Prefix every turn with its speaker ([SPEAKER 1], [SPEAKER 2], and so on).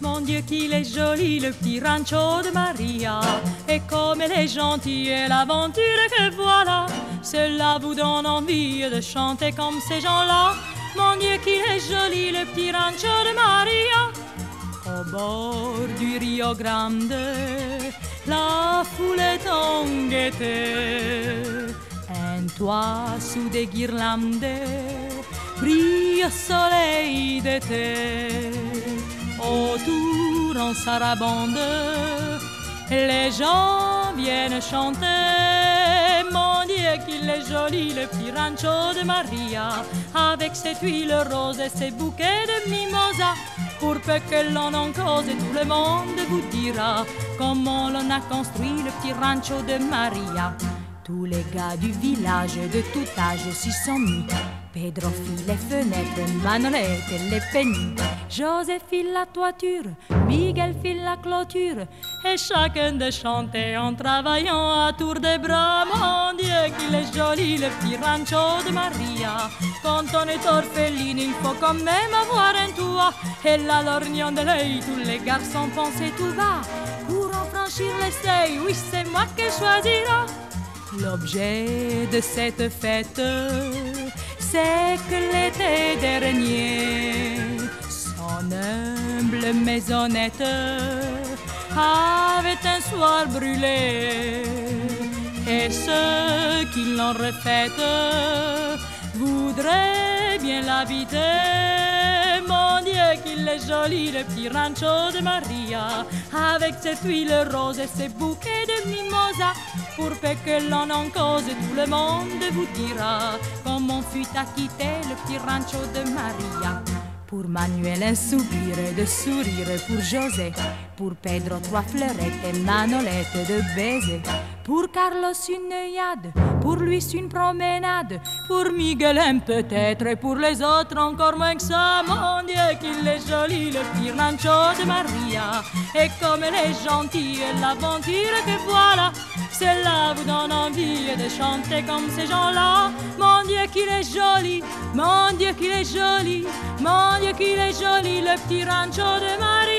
[SPEAKER 1] Mon Dieu qu'il est joli le petit rancho de Maria. Et comme elle est gentille et l'aventure que voilà. Cela vous donne envie de chanter comme ces gens-là. Mon Dieu qu'il est joli le petit rancho de Maria. Au bord du Rio Grande La foule est en gaieté Un toit sous des guirlandes Brille soleil d'été autour en sarabande. Les gens viennent chanter. Mon Dieu, qu'il est joli, le petit rancho de Maria, avec cette huile rose et ses bouquets de mimosa. Pour peu que l'on en cause, tout le monde vous dira comment l'on a construit le petit rancho de Maria. Tous les gars du village de tout âge s'y sont mis. Pedro fit les fenêtres, Manolette les peignes, José fit la toiture, Miguel fit la clôture, et chacun de chanter en travaillant à tour de bras. Mon Dieu, qu'il est joli le petit de Maria. Quand on est orpheline, il faut quand même avoir un toit. Et la lorgnon de l'œil, tous les garçons pensaient tout bas. Pour en franchir les seuils, oui, c'est moi qui choisira. L'objet de cette fête, c'est que l'été dernier, son humble maisonnette avait un soir brûlé. Et ceux qui l'ont refaite voudraient bien l'habiter. Joli, le petit rancho de Maria, avec cette huile rose et ses bouquets de mimosa. Pour peu que l'on en cause, tout le monde vous dira comment fut acquitté le petit rancho de Maria. Pour Manuel un soupir de sourire pour José Pour Pedro trois fleurettes et Manolette de baiser Pour Carlos une œillade, pour Luis une promenade. Pour Miguel peut-être. Et pour les autres encore moins que ça. Mon Dieu qu'il est joli le rancho de Maria. Et comme elle est gentille l'aventure que voilà. Cela vous donne envie de chanter comme ces gens-là. Mon Dieu qu'il est joli, mon Dieu qu'il est joli. Mon Dieu qu'il est joli le petit rancho de Maria